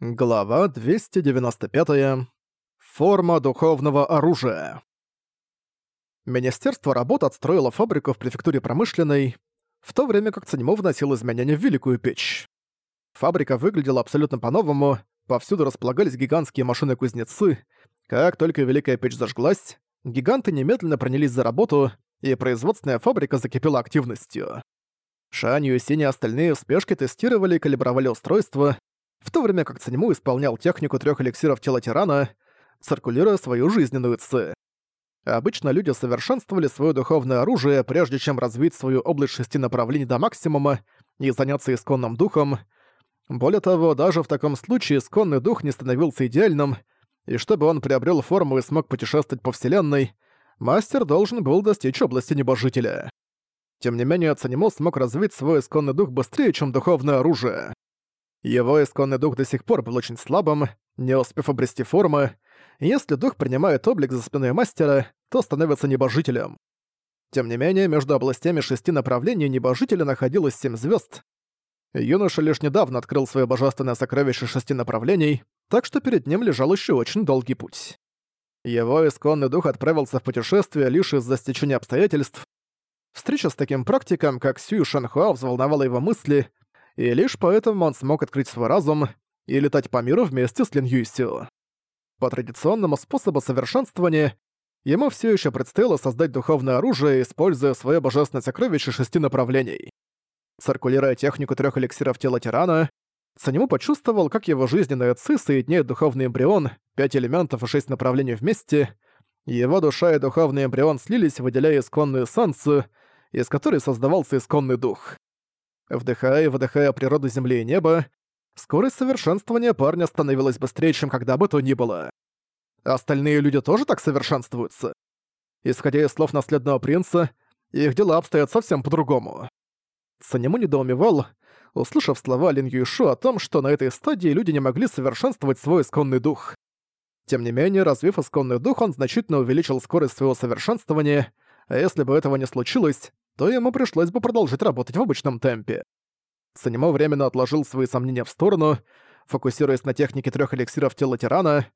Глава 295. Форма духовного оружия. Министерство работ отстроило фабрику в префектуре промышленной, в то время как Цаньмо вносил изменения в Великую печь. Фабрика выглядела абсолютно по-новому, повсюду располагались гигантские машины-кузнецы. Как только Великая печь зажглась, гиганты немедленно принялись за работу, и производственная фабрика закипела активностью. Шанью и остальные в спешке тестировали и калибровали устройство, в то время как Циньму исполнял технику трех эликсиров тела тирана, циркулируя свою жизненную ци. Обычно люди совершенствовали свое духовное оружие, прежде чем развить свою область шести направлений до максимума и заняться исконным духом. Более того, даже в таком случае исконный дух не становился идеальным, и чтобы он приобрел форму и смог путешествовать по Вселенной, мастер должен был достичь области небожителя. Тем не менее, Цанимо смог развить свой исконный дух быстрее, чем духовное оружие. Его исконный дух до сих пор был очень слабым, не успев обрести формы. Если дух принимает облик за спиной мастера, то становится небожителем. Тем не менее, между областями шести направлений небожителя находилось семь звезд. Юноша лишь недавно открыл свое божественное сокровище шести направлений, так что перед ним лежал еще очень долгий путь. Его исконный дух отправился в путешествие лишь из-за стечения обстоятельств. Встреча с таким практиком, как Сью Шанхуа, взволновала его мысли, и лишь поэтому он смог открыть свой разум и летать по миру вместе с Лин Юйсю. По традиционному способу совершенствования ему все еще предстояло создать духовное оружие, используя свое божественное сокровище шести направлений. Циркулируя технику трех эликсиров тела тирана, Санему почувствовал, как его жизненная ци соединяет духовный эмбрион, пять элементов и шесть направлений вместе. Его душа и духовный эмбрион слились, выделяя исконную эссенцию, из которой создавался исконный дух. Вдыхая и выдыхая природу земли и неба, скорость совершенствования парня становилась быстрее, чем когда бы то ни было. Остальные люди тоже так совершенствуются? Исходя из слов наследного принца, их дела обстоят совсем по-другому. Санему недоумевал, услышав слова Лин Юйшу о том, что на этой стадии люди не могли совершенствовать свой исконный дух. Тем не менее, развив исконный дух, он значительно увеличил скорость своего совершенствования, а если бы этого не случилось, то ему пришлось бы продолжить работать в обычном темпе. Санимо временно отложил свои сомнения в сторону, фокусируясь на технике трех эликсиров тела тирана.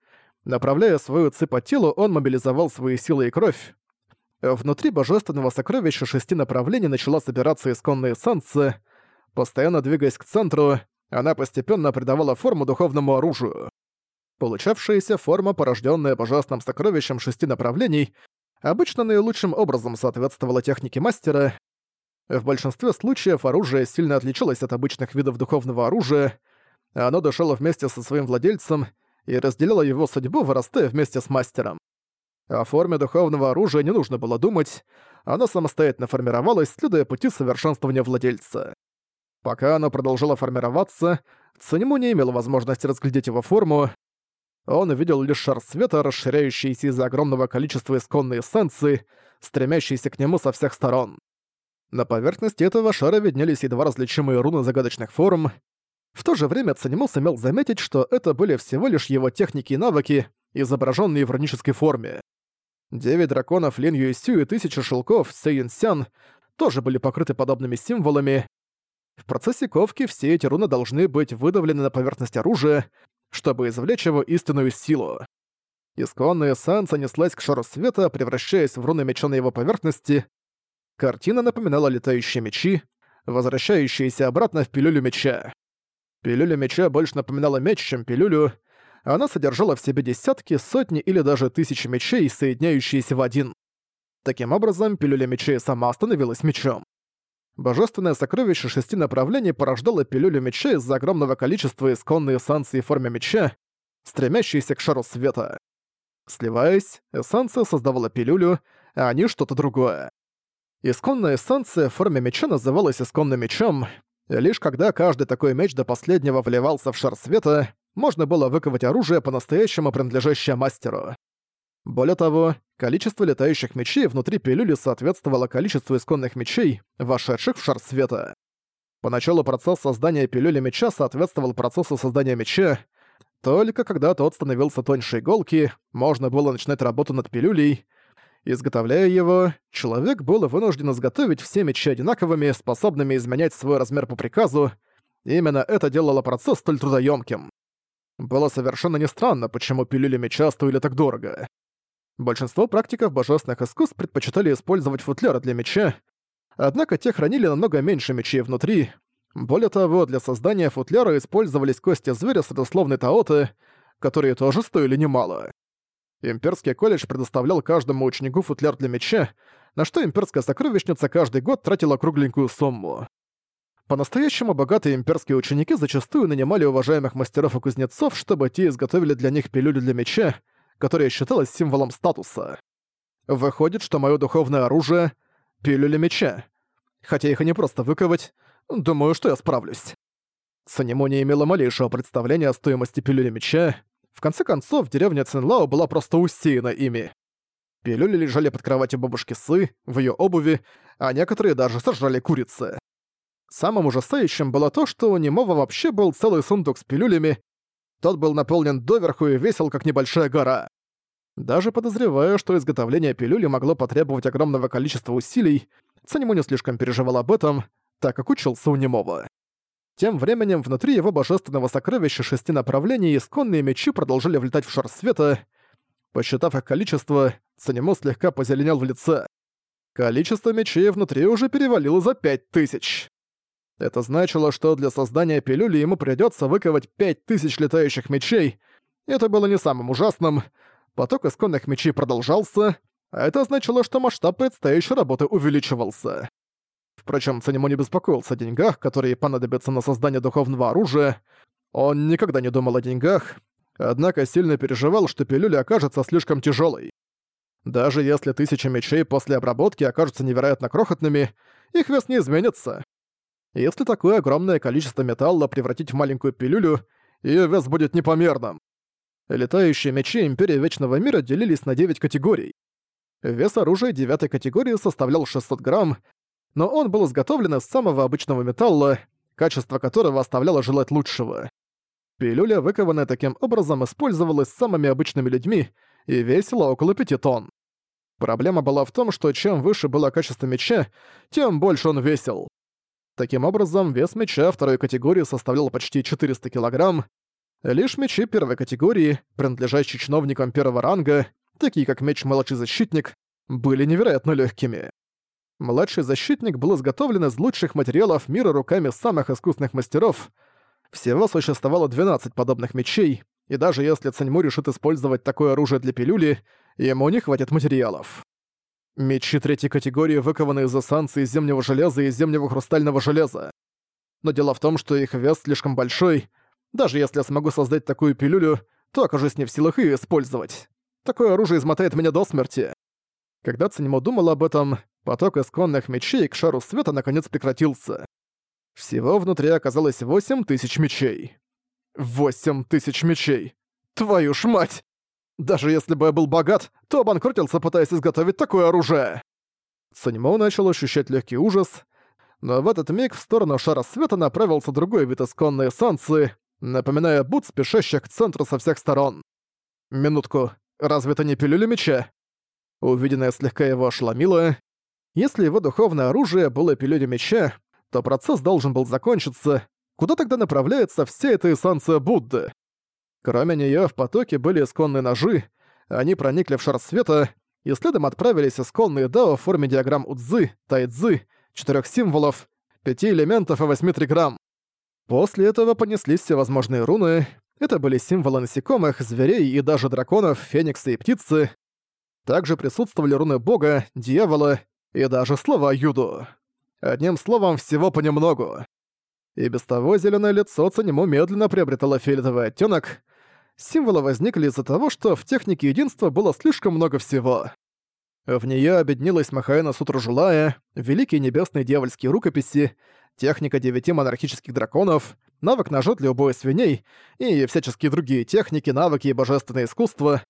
Направляя свою ци по телу, он мобилизовал свои силы и кровь. Внутри божественного сокровища шести направлений начала собираться исконная эссенция. Постоянно двигаясь к центру, она постепенно придавала форму духовному оружию. Получавшаяся форма, порожденная божественным сокровищем шести направлений, обычно наилучшим образом соответствовала технике мастера. В большинстве случаев оружие сильно отличалось от обычных видов духовного оружия, оно дышало вместе со своим владельцем и разделило его судьбу, вырастая вместе с мастером. О форме духовного оружия не нужно было думать, оно самостоятельно формировалось, следуя пути совершенствования владельца. Пока оно продолжало формироваться, Циньму не имел возможности разглядеть его форму, он увидел лишь шар света, расширяющийся из-за огромного количества исконной эссенции, стремящейся к нему со всех сторон. На поверхности этого шара виднелись едва различимые руны загадочных форм. В то же время Цанимо сумел заметить, что это были всего лишь его техники и навыки, изображенные в рунической форме. Девять драконов Лин Юйсю и тысяча шелков Сэй Сян тоже были покрыты подобными символами. В процессе ковки все эти руны должны быть выдавлены на поверхность оружия, чтобы извлечь его истинную силу. Исконная эссенция неслась к шару света, превращаясь в руны меча на его поверхности. Картина напоминала летающие мечи, возвращающиеся обратно в пилюлю меча. Пилюля меча больше напоминала меч, чем пилюлю. Она содержала в себе десятки, сотни или даже тысячи мечей, соединяющиеся в один. Таким образом, пилюля мечей сама становилась мечом. Божественное сокровище шести направлений порождало пилюлю меча из-за огромного количества исконной эссенции в форме меча, стремящейся к шару света. Сливаясь, эссенция создавала пилюлю, а не что-то другое. Исконная эссенция в форме меча называлась исконным мечом. Лишь когда каждый такой меч до последнего вливался в шар света, можно было выковать оружие по-настоящему принадлежащее мастеру. Более того, количество летающих мечей внутри пилюли соответствовало количеству исконных мечей, вошедших в шар света. Поначалу процесс создания пилюли меча соответствовал процессу создания меча, только когда тот становился тоньше иголки, можно было начинать работу над пилюлей. Изготовляя его, человек был вынужден изготовить все мечи одинаковыми, способными изменять свой размер по приказу. Именно это делало процесс столь трудоемким. Было совершенно не странно, почему пилюли меча стоили так дорого. Большинство практиков божественных искусств предпочитали использовать футляры для меча, однако те хранили намного меньше мечей внутри. Более того, для создания футляра использовались кости зверя с родословной Таоты, которые тоже стоили немало. Имперский колледж предоставлял каждому ученику футляр для меча, на что имперская сокровищница каждый год тратила кругленькую сумму. По-настоящему богатые имперские ученики зачастую нанимали уважаемых мастеров и кузнецов, чтобы те изготовили для них пилюлю для меча, которая считалась символом статуса. Выходит, что мое духовное оружие — пилюля меча. Хотя их и не просто выковать, думаю, что я справлюсь. Санему не имела малейшего представления о стоимости пилюли меча. В конце концов, деревня Цинлао была просто усеяна ими. Пилюли лежали под кроватью бабушки Сы, в ее обуви, а некоторые даже сожрали курицы. Самым ужасающим было то, что у Немова вообще был целый сундук с пилюлями. Тот был наполнен доверху и весил, как небольшая гора. Даже подозревая, что изготовление пилюли могло потребовать огромного количества усилий, Цанему не слишком переживал об этом, так как учился у Немова. Тем временем внутри его божественного сокровища шести направлений исконные мечи продолжали влетать в шар света. Посчитав их количество, Цанему слегка позеленел в лице. Количество мечей внутри уже перевалило за пять тысяч. Это значило, что для создания пилюли ему придётся выковать пять тысяч летающих мечей. Это было не самым ужасным. Поток исконных мечей продолжался, а это значило, что масштаб предстоящей работы увеличивался. Впрочем, Цанимо не беспокоился о деньгах, которые понадобятся на создание духовного оружия. Он никогда не думал о деньгах, однако сильно переживал, что пилюля окажется слишком тяжелой. Даже если тысячи мечей после обработки окажутся невероятно крохотными, их вес не изменится. Если такое огромное количество металла превратить в маленькую пилюлю, ее вес будет непомерным. Летающие мечи Империи Вечного Мира делились на 9 категорий. Вес оружия девятой категории составлял 600 грамм, но он был изготовлен из самого обычного металла, качество которого оставляло желать лучшего. Пилюля, выкованная таким образом, использовалась самыми обычными людьми и весила около 5 тонн. Проблема была в том, что чем выше было качество меча, тем больше он весил. Таким образом, вес меча второй категории составлял почти 400 килограмм. Лишь мечи первой категории, принадлежащие чиновникам первого ранга, такие как меч «Младший защитник», были невероятно легкими. Младший защитник был изготовлен из лучших материалов мира руками самых искусных мастеров. Всего существовало 12 подобных мечей, и даже если Цаньму решит использовать такое оружие для пилюли, ему не хватит материалов. Мечи третьей категории выкованы из эссанции зимнего железа и зимнего хрустального железа. Но дело в том, что их вес слишком большой. Даже если я смогу создать такую пилюлю, то окажусь не в силах ее использовать. Такое оружие измотает меня до смерти. Когда Циньмо думал об этом, поток исконных мечей к шару света наконец прекратился. Всего внутри оказалось восемь тысяч мечей. Восемь тысяч мечей! Твою ж мать! Даже если бы я был богат, то обанкротился, пытаясь изготовить такое оружие. Циньмо начал ощущать легкий ужас, но в этот миг в сторону шара света направился другой вид исконной эссенции, напоминая бут, спешащих к центру со всех сторон. Минутку, разве это не пилюля меча? Увиденное слегка его ошеломило. Если его духовное оружие было пилюлей меча, то процесс должен был закончиться. Куда тогда направляется вся эта эссенция Будды? Кроме неё в потоке были исконные ножи, они проникли в шар света, и следом отправились исконные дао в форме диаграмм Удзы, Тайцзы, четырёх символов, пяти элементов и восьми триграмм. После этого понеслись всевозможные руны, это были символы насекомых, зверей и даже драконов, феникса и птицы. Также присутствовали руны бога, дьявола и даже слова Юду. Одним словом, всего понемногу. И без того зеленое лицо Цанему медленно приобретало фиолетовый оттенок. Символы возникли из-за того, что в технике единства было слишком много всего. В нее объединилась Махаэна Сутружулая, Великие Небесные Дьявольские Рукописи, техника девяти монархических драконов, навык ножа для убоя свиней и всяческие другие техники, навыки и божественное искусство,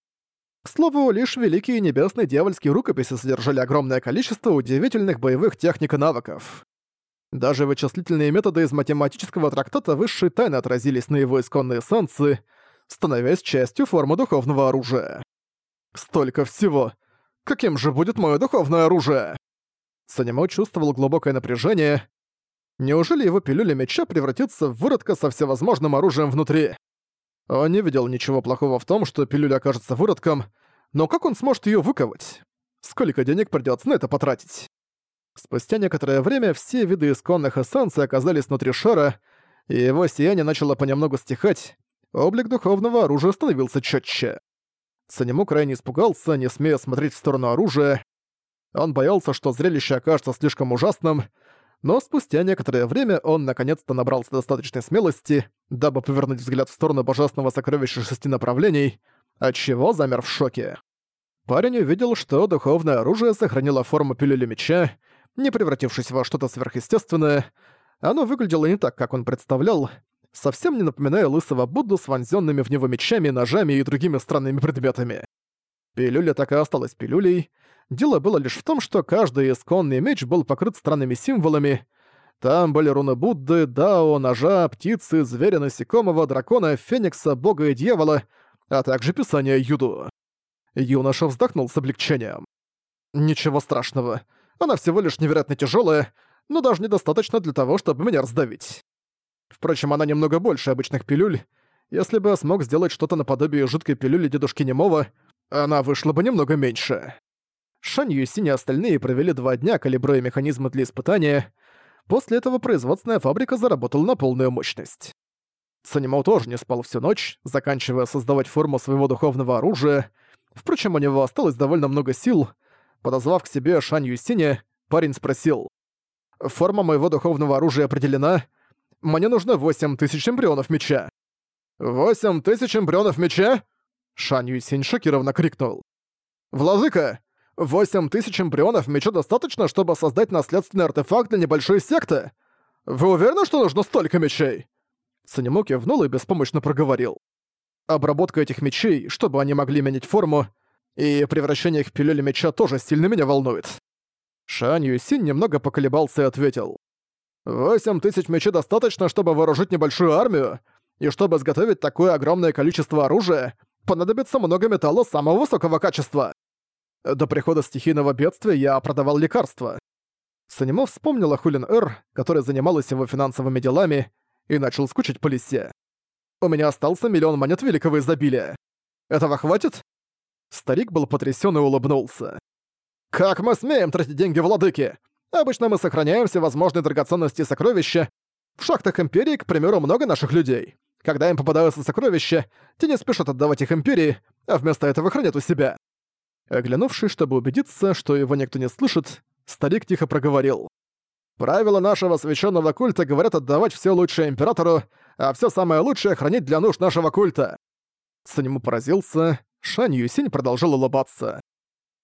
к слову, лишь Великие Небесные Дьявольские рукописи содержали огромное количество удивительных боевых техник и навыков. Даже вычислительные методы из математического трактата высшей тайны отразились на его исконной эссенции, становясь частью формы духовного оружия. Столько всего! Каким же будет мое духовное оружие? Санимо чувствовал глубокое напряжение. Неужели его пилюля меча превратится в выродка со всевозможным оружием внутри? Он не видел ничего плохого в том, что пилюля окажется выродком, но как он сможет её выковать? Сколько денег придётся на это потратить? Спустя некоторое время все виды исконных эссенций оказались внутри шара, и его сияние начало понемногу стихать, облик духовного оружия становился чётче. Санему крайне испугался, не смея смотреть в сторону оружия. Он боялся, что зрелище окажется слишком ужасным, но спустя некоторое время он наконец-то набрался достаточной смелости, дабы повернуть взгляд в сторону божественного сокровища шести направлений, отчего замер в шоке. Парень увидел, что духовное оружие сохранило форму пилюли меча, не превратившись во что-то сверхъестественное. Оно выглядело не так, как он представлял, совсем не напоминая лысого Будду с вонзёнными в него мечами, ножами и другими странными предметами. Пилюля так и осталась пилюлей, Дело было лишь в том, что каждый исконный меч был покрыт странными символами. Там были руны Будды, Дао, ножа, птицы, зверя, насекомого, дракона, феникса, бога и дьявола, а также писание Юду. Юноша вздохнул с облегчением. «Ничего страшного. Она всего лишь невероятно тяжелая, но даже недостаточно для того, чтобы меня раздавить. Впрочем, она немного больше обычных пилюль. Если бы я смог сделать что-то наподобие жидкой пилюли дедушки Немова, она вышла бы немного меньше. Шань Юсинь и остальные провели два дня, калибруя механизмы для испытания. После этого производственная фабрика заработала на полную мощность. Санимал тоже не спал всю ночь, заканчивая создавать форму своего духовного оружия. Впрочем, у него осталось довольно много сил. Подозвав к себе Шань Юсиня, парень спросил. «Форма моего духовного оружия определена. Мне нужно 8 тысяч эмбрионов меча». «Восемь тысяч эмбрионов меча?» Шань Юсинь шокированно крикнул. «Владыка, Восемь тысяч эмбрионов меча достаточно, чтобы создать наследственный артефакт для небольшой секты? Вы уверены, что нужно столько мечей?» Санему кивнул и беспомощно проговорил. «Обработка этих мечей, чтобы они могли менять форму, и превращение их в пилюли меча тоже сильно меня волнует». Шань Юсин немного поколебался и ответил. «Восемь тысяч мечей достаточно, чтобы вооружить небольшую армию, и чтобы изготовить такое огромное количество оружия, понадобится много металла самого высокого качества. До прихода стихийного бедствия я продавал лекарства. Санимо вспомнил о Хулин Эр, которая занималась его финансовыми делами, и начал скучать по лисе. «У меня остался миллион монет великого изобилия. Этого хватит?» Старик был потрясён и улыбнулся. «Как мы смеем тратить деньги владыки? Обычно мы сохраняем все возможные драгоценности и сокровища. В шахтах Империи, к примеру, много наших людей. Когда им попадаются сокровища, те не спешат отдавать их Империи, а вместо этого хранят у себя. Оглянувшись, чтобы убедиться, что его никто не слышит, старик тихо проговорил. «Правила нашего священного культа говорят отдавать все лучшее императору, а все самое лучшее хранить для нужд нашего культа». Санему поразился, Шань Юсинь продолжил улыбаться.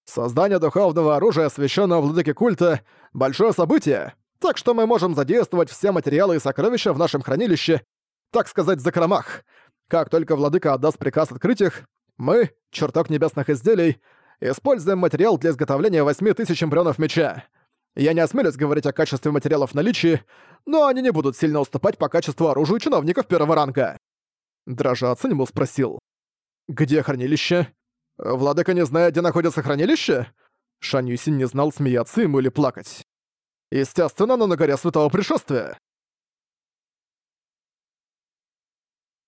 «Создание духовного оружия священного владыки культа — большое событие, так что мы можем задействовать все материалы и сокровища в нашем хранилище, так сказать, в закромах. Как только владыка отдаст приказ открыть их, мы, чертог небесных изделий, Используем материал для изготовления 8000 эмбрионов меча. Я не осмелюсь говорить о качестве материалов в наличии, но они не будут сильно уступать по качеству оружию чиновников первого ранга. Дрожа оценил спросил. «Где хранилище?» «Владыка не знает, где находится хранилище?» Шань Юсин не знал, смеяться ему или плакать. «Естественно, оно на горе Святого Пришествия».